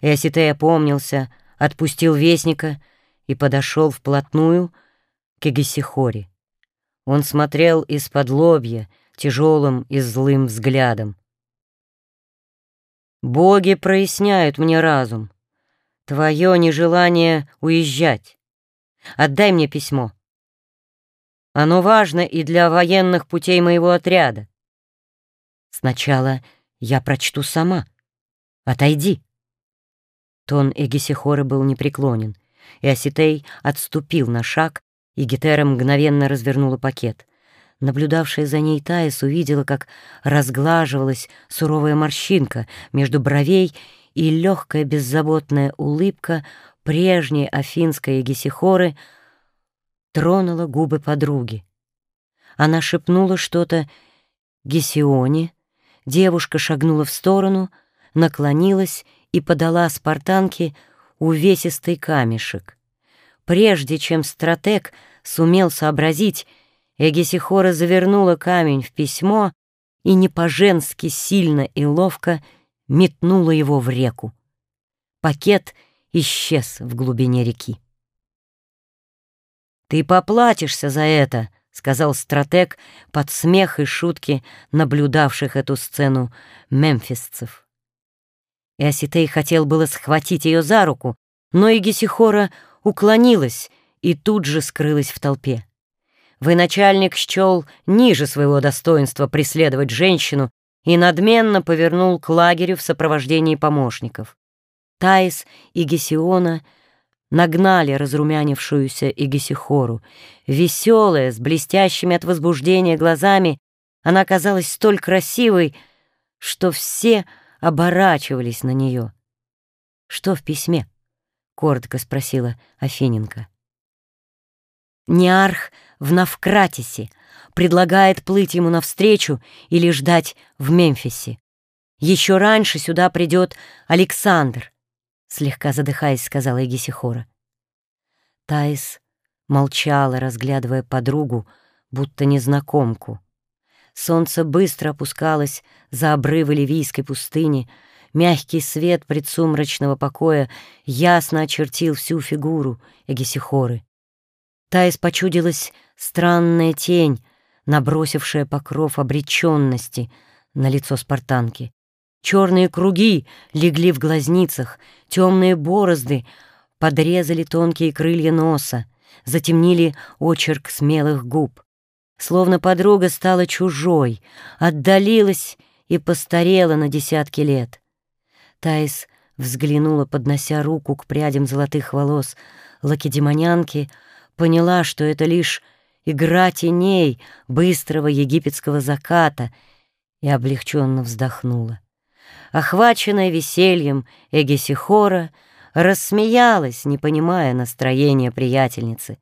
Эоситей опомнился, отпустил вестника и подошел вплотную к Эгесихоре. Он смотрел из-под лобья тяжелым и злым взглядом. «Боги проясняют мне разум. Твое нежелание уезжать. Отдай мне письмо. Оно важно и для военных путей моего отряда. Сначала я прочту сама. Отойди». Тон Эгисихоры был непреклонен, и Оситей отступил на шаг, и Гетера мгновенно развернула пакет. Наблюдавшая за ней Таис увидела, как разглаживалась суровая морщинка между бровей и легкая беззаботная улыбка прежней афинской Егисихоры тронула губы подруги. Она шепнула что-то Гесионе, девушка шагнула в сторону, наклонилась и подала спартанке увесистый камешек. Прежде чем стратег сумел сообразить, Эгесихора завернула камень в письмо и не по-женски сильно и ловко метнула его в реку. Пакет исчез в глубине реки. «Ты поплатишься за это», — сказал стратег под смех и шутки наблюдавших эту сцену мемфисцев. Иоситей хотел было схватить ее за руку, но Егисихора уклонилась и тут же скрылась в толпе. Военачальник счел ниже своего достоинства преследовать женщину и надменно повернул к лагерю в сопровождении помощников. Таис и Гесиона нагнали разрумянившуюся Игесихору. Веселая, с блестящими от возбуждения глазами, она казалась столь красивой, что все оборачивались на нее. «Что в письме?» — коротко спросила Афиненко. Неарх в Навкратисе предлагает плыть ему навстречу или ждать в Мемфисе. Еще раньше сюда придет Александр, слегка задыхаясь, сказала Егисихора. Таис молчала, разглядывая подругу, будто незнакомку. Солнце быстро опускалось за обрывы Ливийской пустыни, мягкий свет предсумрачного покоя ясно очертил всю фигуру Эгисихоры. Таис почудилась странная тень, набросившая покров обреченности на лицо спартанки. Черные круги легли в глазницах, темные борозды подрезали тонкие крылья носа, затемнили очерк смелых губ. Словно подруга стала чужой, отдалилась и постарела на десятки лет. Таис взглянула, поднося руку к прядям золотых волос лакедемонянки — поняла, что это лишь игра теней быстрого египетского заката, и облегченно вздохнула. Охваченная весельем Эгесихора рассмеялась, не понимая настроения приятельницы.